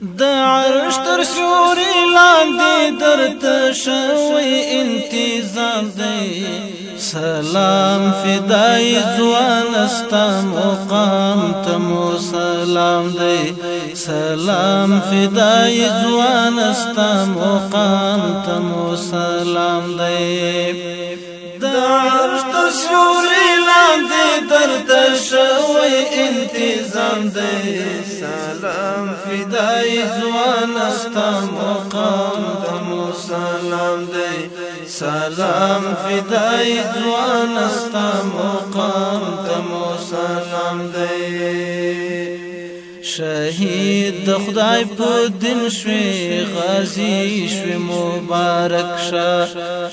د عرش تر سوري لاندې درته شوي انتظام دی. سلام فدای ځوان استا مقام تمو سلام دی. سلام فدای ځوان استا مقام تمو سلام دی. د عرش تر سوري درته شوي انتظام دی. سلام فدای ځوان استا مقام دمو سلام دی. سلام فدای ځوان استا مقام دمو سلام دی. شهید د خدای په دین شوي غازی شوي مبارک شه.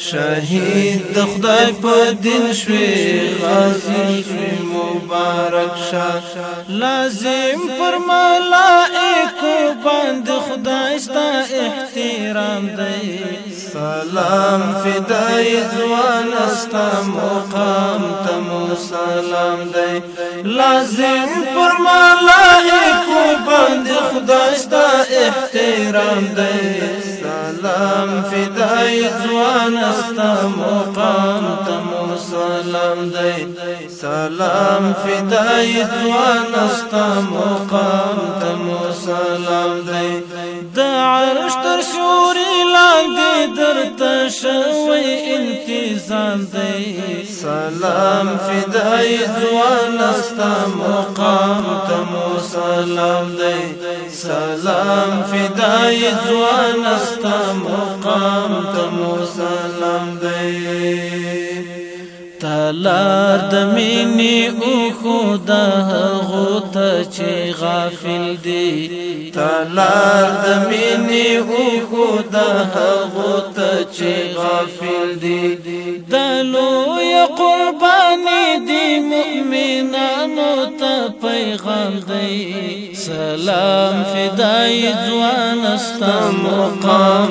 شهید د خدای په دین شوي غازی شوي مبارک شه. لازم پر ملائکه باندې خدای ستا احترام دی. سلام فدای ځوان استا مقام تمو سلام دی. لازم پر ملائکه باندې خدای ستا احترام دی. سلام فدای ځوان استا مقام تمو سلام دی. سلام فدای ځوان استا مقام تمو سلام دی. د عرش تر شوري درته شوي انتظام دی. سلام فدای ځوان استا مقام تمو سلام دی. سلام فدای ځوان استا مقام تمو سلام دی. تلار د مینې او خدا غوت چې غافل دی. تلار د مینې او خدا غوت چې غافل دی. دلو یا قربانی دی مؤمنانو ته پیغام دی. سلام فدای ځوان استا مقام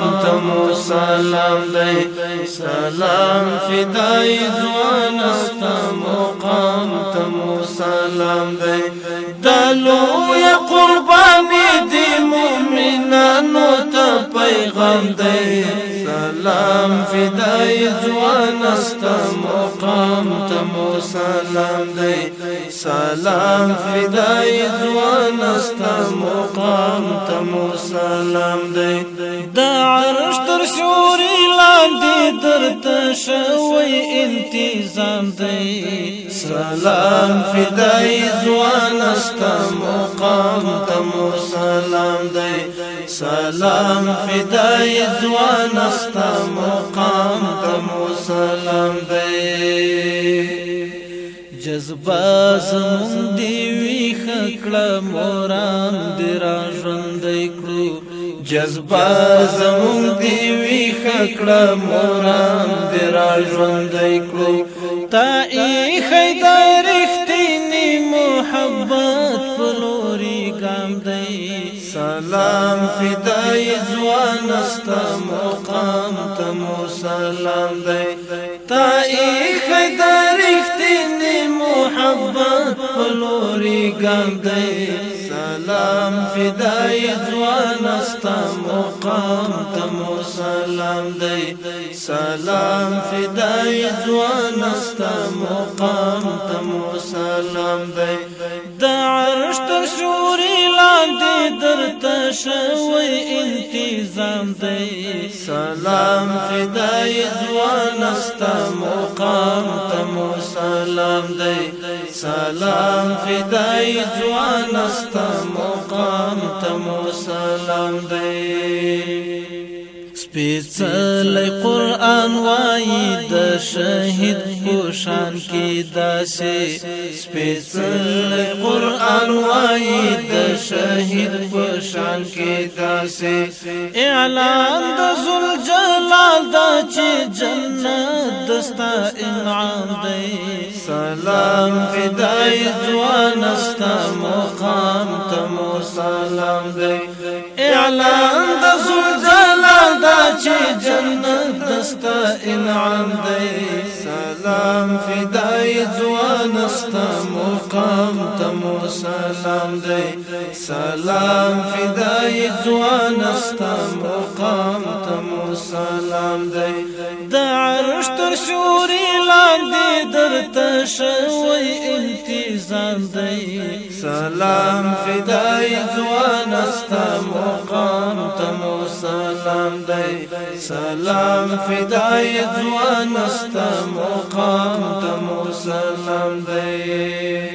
سلام دی سلام فدای ځوان استا مقام تمو سلام دی. دلو یا قربانی دی مؤمنانو ته پیغام دی. سلام فدای ځوان استا مقام تمو سلام دی. سلام فدای ځوان استا مقام تمو سلام دی. د عرش تر لاندې درته شوي انتظام دی. سلام فدای ځوان استا مقام تمو سلام دی. سلام فدای ځوان استا مقام تمو سلام دی. جذبه زمون دی وی خکړه موران دی را ژوندې کړو جذبه زمون دی وی خکړه موران دی را ژوندې کړو. تا ای خیدار اختینی محبت پلوري ګام دی. سلام فدای ځوان است مقام تمو سلام دی پلوري ګام سلام فدای ځوان است مقام تمو سلام دی سلام فدای ځوان است مقام تمو سلام دی د عرش تر شوري لاندې درته شوي انتظام دی سلام فدای ځوان است مقام تمو سلام دی سلام فدای ځوان است مقام تمو سلام دی. سپیڅلی قرآن وای د شهید پوشان کې داسې. سپیڅلی قرآن وای د شهید پوشان کې داسې. اعلان د ذل جلال د چې جنت دستا انعام دی سلام فدای ځوان است مقام تمو سلام دی اعلان د ذل جلال د چې جنت دستا انعام دی سلام فدای ځوان است مقام تمو سلام دی سلام فدای ځوان استا مقام تمو سلام دی عرش تر شوري لاندې درته شوی انتظام دی. سلام فدای ځوان استا مقام تمو سلام دی. سلام فدای ځوان استا مقام تمو سلام دی.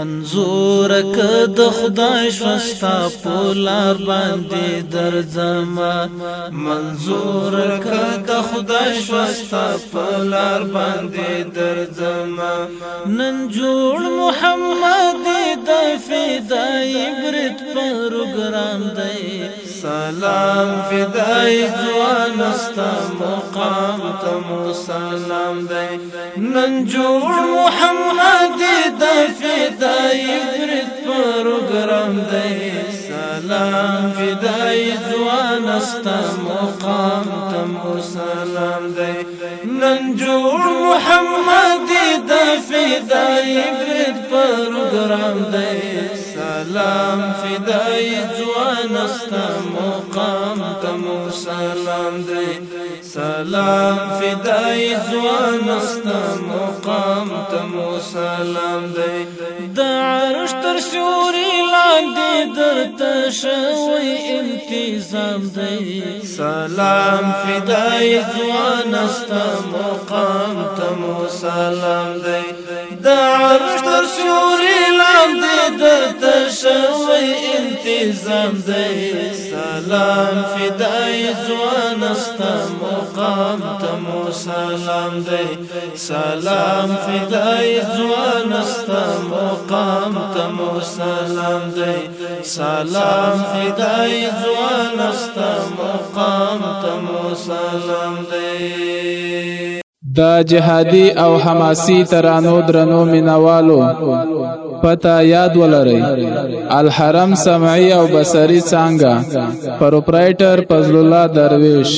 منظور ک د خدای شوستا پولار باندې درځما منظور ک د خدای شوستا پولار باندې درځما نن جوړ محمد د فدای برت پروګرام دی سلام فدای ځوان استا مقام تمو سلام دی. نن جوړ محمد د فدای برت پروګرام دی. سلام فدای ځوان استا مقام تمو سلام دی. نن جوړ محمد د فدای برت پروګرام دی. سلام فدای ځوان استا مقام تمو سلام دی. سلام فدای ځوان استا مقام تمو سلام دی. د عرش تر شوري لاندې درته شوی انتظام دی. سلام فدای ځوان استا مقام تمو سلام دی. د عرش تر شوري لاندې درته شوی انتظام سلام فدای ځوان استا مقام تمو سلام دی سلام فدای ځوان استا مقام تمو سلام دی سلام فدای ځوان استا مقام تمو سلام دی د جهادي او حماسي ترانو درنو مینوالو پتا یاد ولرئ الحرم سمعي او بصري څنګه پروپرایټر فضل الله درویش